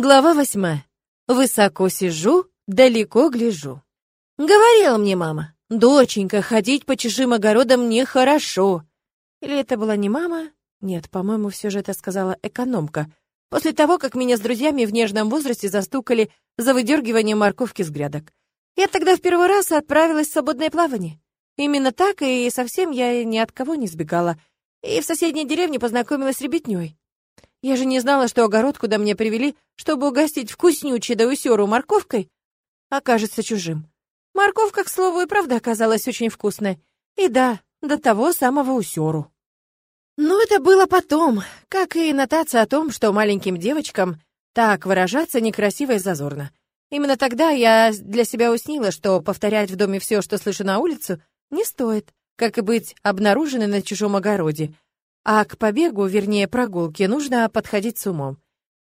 Глава восьмая. Высоко сижу, далеко гляжу. Говорила мне мама, доченька, ходить по чужим огородам нехорошо. Или это была не мама? Нет, по-моему, все же это сказала экономка. После того, как меня с друзьями в нежном возрасте застукали за выдергивание морковки с грядок. Я тогда в первый раз отправилась в свободное плавание. Именно так, и совсем я ни от кого не сбегала. И в соседней деревне познакомилась с ребятней. Я же не знала, что огород, куда меня привели, чтобы угостить вкуснючей да усеру морковкой, окажется чужим. Морковка, к слову, и правда оказалась очень вкусной. И да, до того самого усеру. Но это было потом, как и нотация о том, что маленьким девочкам так выражаться некрасиво и зазорно. Именно тогда я для себя уснила, что повторять в доме все, что слышу на улицу, не стоит, как и быть обнаруженной на чужом огороде, а к побегу, вернее прогулке, нужно подходить с умом.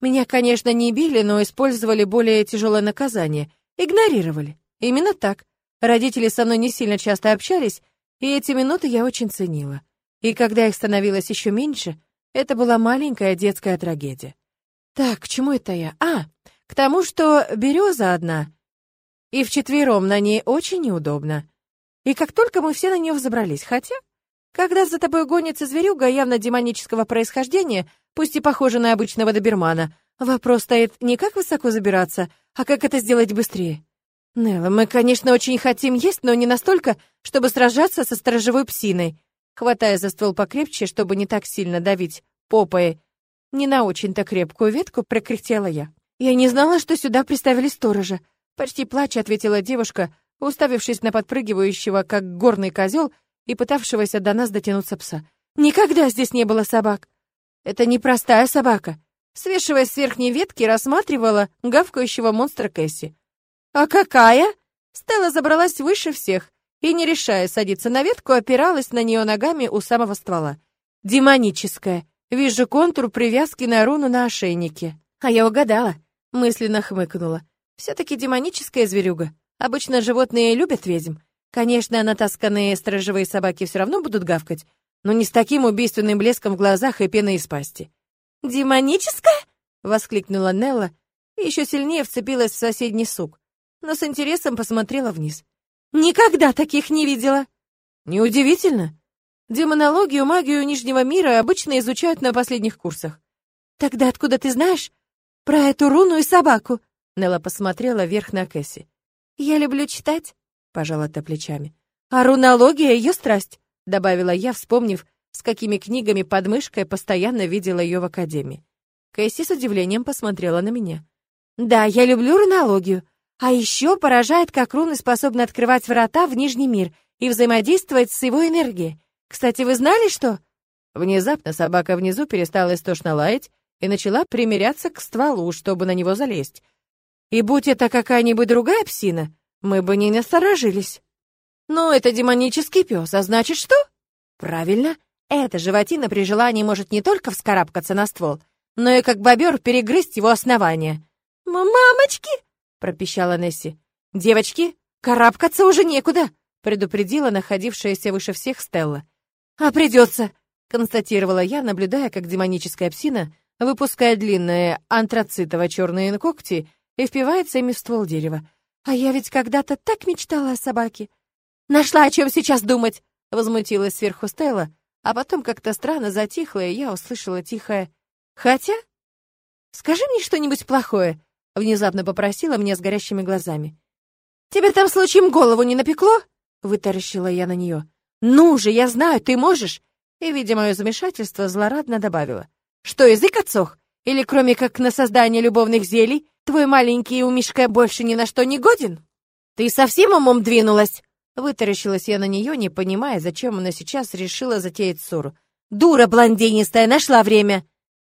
Меня, конечно, не били, но использовали более тяжелое наказание. Игнорировали. Именно так. Родители со мной не сильно часто общались, и эти минуты я очень ценила. И когда их становилось еще меньше, это была маленькая детская трагедия. Так, к чему это я? А, к тому, что береза одна, и вчетвером на ней очень неудобно. И как только мы все на нее взобрались, хотя когда за тобой гонится зверюга явно демонического происхождения, пусть и похожа на обычного добермана, вопрос стоит не как высоко забираться, а как это сделать быстрее. Нелла, мы, конечно, очень хотим есть, но не настолько, чтобы сражаться со сторожевой псиной. Хватая за ствол покрепче, чтобы не так сильно давить попой, не на очень-то крепкую ветку, прокряхтела я. Я не знала, что сюда приставили сторожа. Почти плача ответила девушка, уставившись на подпрыгивающего, как горный козел, и пытавшегося до нас дотянуться пса. «Никогда здесь не было собак!» «Это непростая собака!» Свешиваясь с верхней ветки, рассматривала гавкающего монстра Кэсси. «А какая?» Стелла забралась выше всех и, не решая садиться на ветку, опиралась на нее ногами у самого ствола. «Демоническая. Вижу контур привязки на руну на ошейнике». А я угадала, мысленно хмыкнула. Все-таки демоническая зверюга. Обычно животные любят ведьм. Конечно, натасканные сторожевые собаки все равно будут гавкать, но не с таким убийственным блеском в глазах и пеной из пасти. «Демоническая?» — воскликнула Нелла и еще сильнее вцепилась в соседний сук, но с интересом посмотрела вниз. «Никогда таких не видела!» «Неудивительно. Демонологию, магию Нижнего мира обычно изучают на последних курсах. Тогда откуда ты знаешь про эту руну и собаку?» Нелла посмотрела вверх на Кэсси. «Я люблю читать», — пожала та плечами. «А рунология — ее страсть», — добавила я, вспомнив, с какими книгами под мышкой постоянно видела ее в академии. Кэсси с удивлением посмотрела на меня. «Да, я люблю рунологию. А еще поражает, как руны способны открывать врата в Нижний мир и взаимодействовать с его энергией. Кстати, вы знали, что...» Внезапно собака внизу перестала истошно лаять и начала примиряться к стволу, чтобы на него залезть. И будь это какая-нибудь другая псина, мы бы не насторожились. Но это демонический пес, а значит что? Правильно, эта животина при желании может не только вскарабкаться на ствол, но и как бобер перегрызть его основание. «Мамочки!» — пропищала Несси. «Девочки, карабкаться уже некуда!» — предупредила находившаяся выше всех Стелла. «А придется!» — констатировала я, наблюдая, как демоническая псина выпускает длинные антрацитово-черные когти и впивается ими в ствол дерева. А я ведь когда-то так мечтала о собаке. Нашла о чем сейчас думать, возмутилась сверху Стелла, а потом как-то странно затихла, и я услышала тихое «Хотя?» «Скажи мне что-нибудь плохое», — внезапно попросила меня с горящими глазами. «Тебе там случаем голову не напекло?» — вытаращила я на нее. «Ну же, я знаю, ты можешь!» И, видя мое замешательство, злорадно добавила. «Что, язык отсох? Или кроме как на создание любовных зелий, Твой маленький умишка больше ни на что не годен? Ты совсем умом двинулась?» Вытаращилась я на нее, не понимая, зачем она сейчас решила затеять ссору. «Дура блондинистая, нашла время!»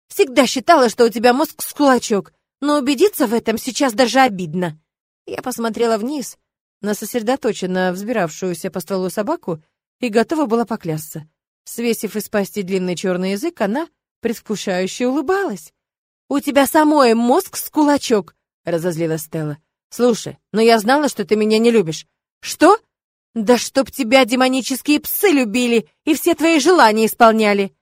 «Всегда считала, что у тебя мозг с кулачок, но убедиться в этом сейчас даже обидно». Я посмотрела вниз на сосредоточенно взбиравшуюся по стволу собаку и готова была поклясться. Свесив из пасти длинный черный язык, она предвкушающе улыбалась. «У тебя самой мозг с кулачок!» — разозлила Стелла. «Слушай, но я знала, что ты меня не любишь». «Что? Да чтоб тебя демонические псы любили и все твои желания исполняли!»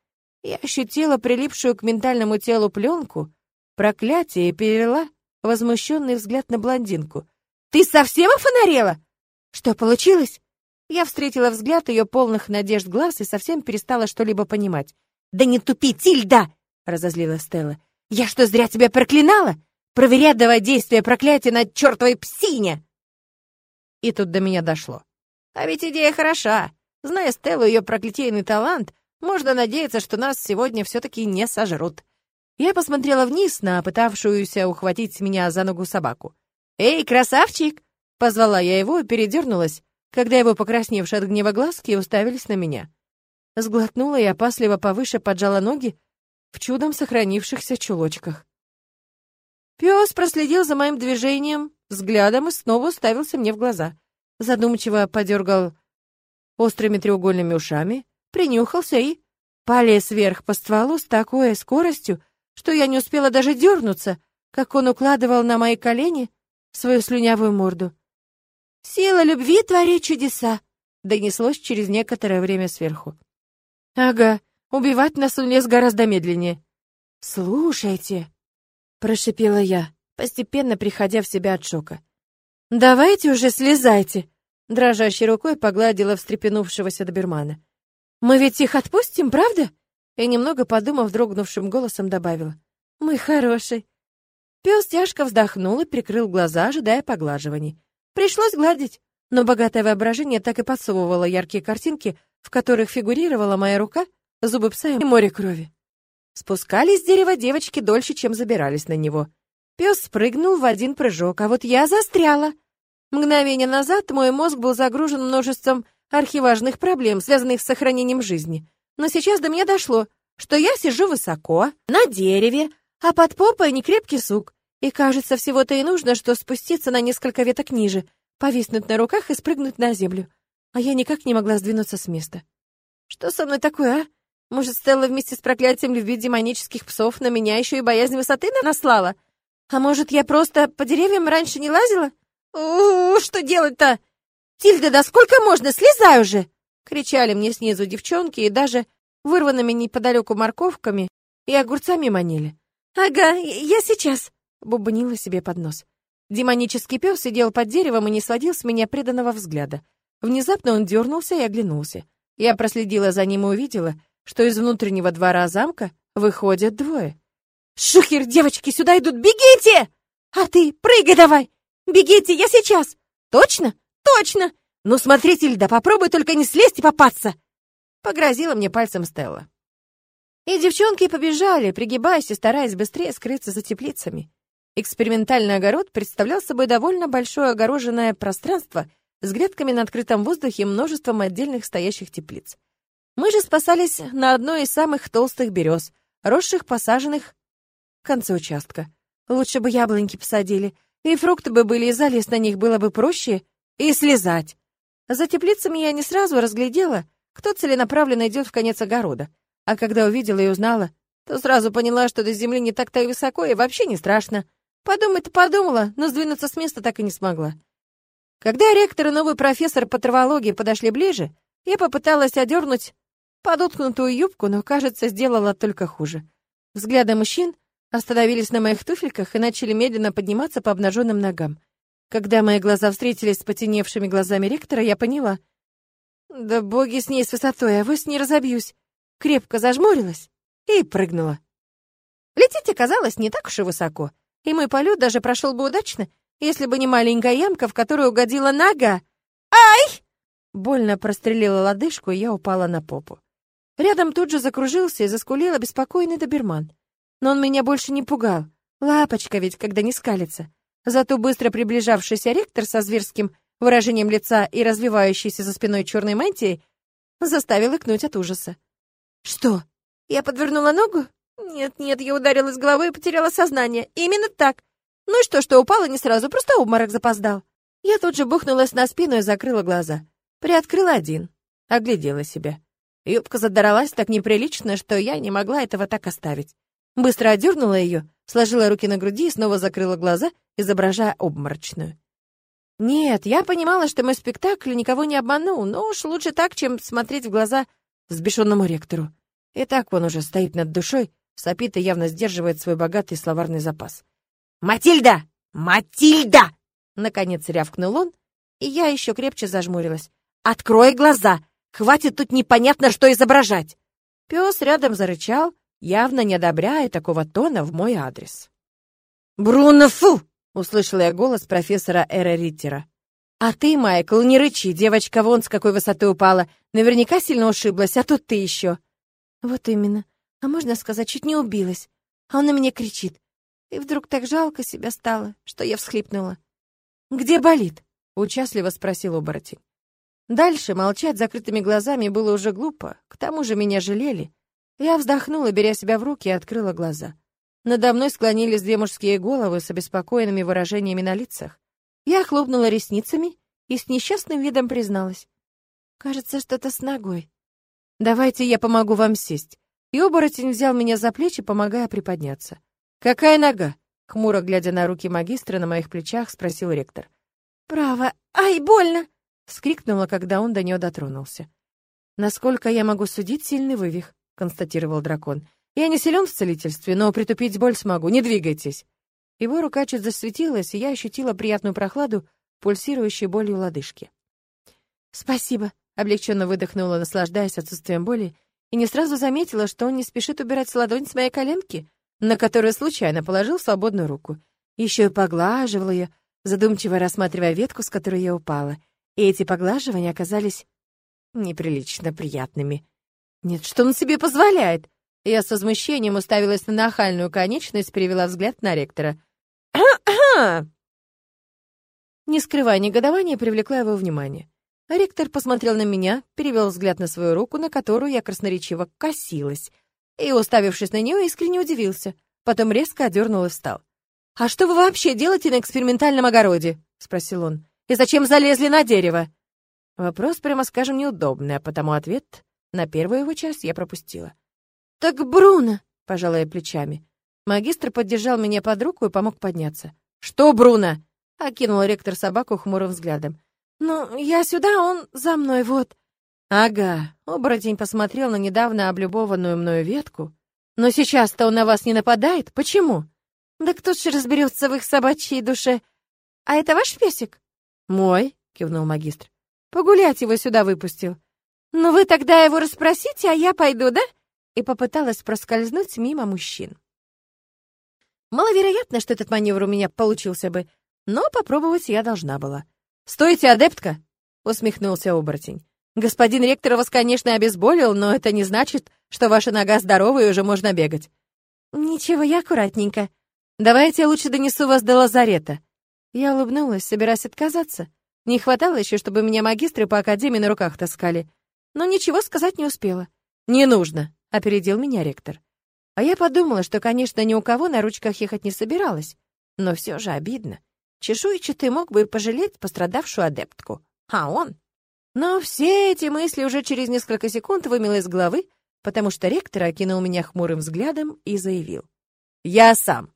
Я ощутила прилипшую к ментальному телу пленку, проклятие и перевела возмущенный взгляд на блондинку. «Ты совсем офонарела?» «Что получилось?» Я встретила взгляд ее полных надежд глаз и совсем перестала что-либо понимать. «Да не тупи, Тильда!» — разозлила Стелла. «Я что, зря тебя проклинала? Проверять давай действие проклятия на чертовой псине!» И тут до меня дошло. А ведь идея хороша. Зная Стеллу ее проклятийный талант, можно надеяться, что нас сегодня все-таки не сожрут. Я посмотрела вниз на пытавшуюся ухватить меня за ногу собаку. «Эй, красавчик!» — позвала я его и передернулась, когда его покрасневшие от гнева глазки уставились на меня. Сглотнула и опасливо повыше поджала ноги в чудом сохранившихся чулочках. Пес проследил за моим движением, взглядом и снова уставился мне в глаза. Задумчиво подергал острыми треугольными ушами, принюхался и полез вверх по стволу с такой скоростью, что я не успела даже дернуться, как он укладывал на мои колени свою слюнявую морду. «Сила любви творит чудеса!» — донеслось через некоторое время сверху. «Ага, убивать нас он лез гораздо медленнее». «Слушайте», — прошипела я, постепенно приходя в себя от шока. «Давайте уже слезайте!» — дрожащей рукой погладила встрепенувшегося добермана. «Мы ведь их отпустим, правда?» И немного подумав, дрогнувшим голосом добавила. «Мы хороший». Пес тяжко вздохнул и прикрыл глаза, ожидая поглаживаний. Пришлось гладить, но богатое воображение так и подсовывало яркие картинки, в которых фигурировала моя рука, зубы пса и море крови. Спускались с дерева девочки дольше, чем забирались на него. Пес спрыгнул в один прыжок, а вот я застряла. Мгновение назад мой мозг был загружен множеством архиважных проблем, связанных с сохранением жизни. Но сейчас до меня дошло, что я сижу высоко, на дереве, а под попой некрепкий сук, и кажется, всего-то и нужно, что спуститься на несколько веток ниже, повиснуть на руках и спрыгнуть на землю. А я никак не могла сдвинуться с места. Что со мной такое, а? Может, Стелла вместе с проклятием любви демонических псов на меня еще и боязнь высоты наслала? А может, я просто по деревьям раньше не лазила? У, -у, -у что делать-то? Тильда, да сколько можно? Слезай уже! Кричали мне снизу девчонки и даже вырванными неподалеку морковками и огурцами манили. «Ага, я сейчас!» бубнила себе под нос. Демонический пес сидел под деревом и не сводил с меня преданного взгляда. Внезапно он дернулся и оглянулся. Я проследила за ним и увидела, что из внутреннего двора замка выходят двое. «Шухер, девочки, сюда идут! Бегите!» «А ты прыгай давай! Бегите, я сейчас!» «Точно? Точно! Ну смотрите, Льда, попробуй только не слезть и попасться!» Погрозила мне пальцем Стелла. И девчонки побежали, пригибаясь и стараясь быстрее скрыться за теплицами. Экспериментальный огород представлял собой довольно большое огороженное пространство с грядками на открытом воздухе и множеством отдельных стоящих теплиц. Мы же спасались на одной из самых толстых берез, росших посаженных в конце участка. Лучше бы яблоньки посадили, и фрукты бы были, и залезть на них было бы проще, и слезать. За теплицами я не сразу разглядела, кто целенаправленно идет в конец огорода, а когда увидела и узнала, то сразу поняла, что до земли не так-то и высоко и вообще не страшно. Подумать-то подумала, но сдвинуться с места так и не смогла. Когда ректор и новый профессор по травологии подошли ближе, я попыталась одернуть подоткнутую юбку, но, кажется, сделала только хуже. Взгляды мужчин остановились на моих туфельках и начали медленно подниматься по обнаженным ногам. Когда мои глаза встретились с потемневшими глазами ректора, я поняла. Да боги с ней с высотой, а вось не разобьюсь. Крепко зажмурилась и прыгнула. Лететь оказалось не так уж и высоко и мой полет даже прошел бы удачно, если бы не маленькая ямка, в которую угодила нога. «Ай!» Больно прострелила лодыжку, и я упала на попу. Рядом тут же закружился и заскулил обеспокоенный доберман. Но он меня больше не пугал. Лапочка ведь, когда не скалится. Зато быстро приближавшийся ректор со зверским выражением лица и развивающейся за спиной черной мантией заставил икнуть от ужаса. «Что? Я подвернула ногу? Нет-нет, я ударилась головой и потеряла сознание. Именно так. Ну и что, что упала не сразу, просто обморок запоздал. Я тут же бухнулась на спину и закрыла глаза. Приоткрыла один. Оглядела себя. Юбка задралась так неприлично, что я не могла этого так оставить. Быстро одернула ее, сложила руки на груди и снова закрыла глаза, изображая обморочную. Нет, я понимала, что мой спектакль никого не обманул, но уж лучше так, чем смотреть в глаза взбешенному ректору. И так он уже стоит над душой, Сопит и явно сдерживает свой богатый словарный запас. «Матильда! Матильда!» Наконец рявкнул он, и я еще крепче зажмурилась. «Открой глаза! Хватит тут непонятно, что изображать!» Пес рядом зарычал, явно не одобряя такого тона в мой адрес. «Бруно, фу!» — услышала я голос профессора Эра Риттера. «А ты, Майкл, не рычи, девочка вон с какой высоты упала. Наверняка сильно ушиблась, а тут ты еще». «Вот именно. А можно сказать, чуть не убилась. А он на меня кричит. И вдруг так жалко себя стало, что я всхлипнула. «Где болит?» — участливо спросил оборотень. Дальше молчать закрытыми глазами было уже глупо, к тому же меня жалели. Я вздохнула, беря себя в руки, и открыла глаза. Надо мной склонились две мужские головы с обеспокоенными выражениями на лицах. Я хлопнула ресницами и с несчастным видом призналась. «Кажется, что-то с ногой. Давайте я помогу вам сесть». И оборотень взял меня за плечи, помогая приподняться. «Какая нога?» — хмуро глядя на руки магистра на моих плечах, спросил ректор. «Право. Ай, больно!» — вскрикнула, когда он до нее дотронулся. «Насколько я могу судить, сильный вывих», — констатировал дракон. «Я не силен в целительстве, но притупить боль смогу. Не двигайтесь». Его рука чуть засветилась, и я ощутила приятную прохладу, пульсирующей болью лодыжки. «Спасибо», — облегченно выдохнула, наслаждаясь отсутствием боли, и не сразу заметила, что он не спешит убирать ладонь с моей коленки — на которую случайно положил свободную руку. Еще и поглаживал ее, задумчиво рассматривая ветку, с которой я упала. И эти поглаживания оказались неприлично приятными. Нет, что он себе позволяет? Я с возмущением уставилась на нахальную конечность, перевела взгляд на ректора. Не скрывая негодования, привлекла его внимание. Ректор посмотрел на меня, перевел взгляд на свою руку, на которую я красноречиво косилась, и, уставившись на нее, искренне удивился. Потом резко одернул и встал. «А что вы вообще делаете на экспериментальном огороде?» — спросил он. «И зачем залезли на дерево?» Вопрос, прямо скажем, неудобный, а потому ответ на первую его часть я пропустила. «Так Бруно!» — пожала я плечами. Магистр поддержал меня под руку и помог подняться. «Что, Бруно?» — окинул ректор собаку хмурым взглядом. «Ну, я сюда, он за мной, вот». Ага, оборотень посмотрел на недавно облюбованную мною ветку. Но сейчас-то он на вас не нападает? Почему? Да кто ж разберется в их собачьей душе? А это ваш песик? Мой, кивнул магистр. Погулять его сюда выпустил. Ну вы тогда его расспросите, а я пойду, да? И попыталась проскользнуть мимо мужчин. Маловероятно, что этот маневр у меня получился бы, но попробовать я должна была. «Стойте, адептка!» — усмехнулся оборотень. Господин ректор вас, конечно, обезболил, но это не значит, что ваша нога здорова и уже можно бегать. Ничего, я аккуратненько. Давайте я лучше донесу вас до лазарета. Я улыбнулась, собираясь отказаться. Не хватало еще, чтобы меня магистры по академии на руках таскали. Но ничего сказать не успела. «Не нужно», — опередил меня ректор. А я подумала, что, конечно, ни у кого на ручках ехать не собиралась. Но все же обидно. Чешуйчатый мог бы пожалеть пострадавшую адептку. А он... Но все эти мысли уже через несколько секунд вымело из головы, потому что ректор окинул меня хмурым взглядом и заявил. «Я сам».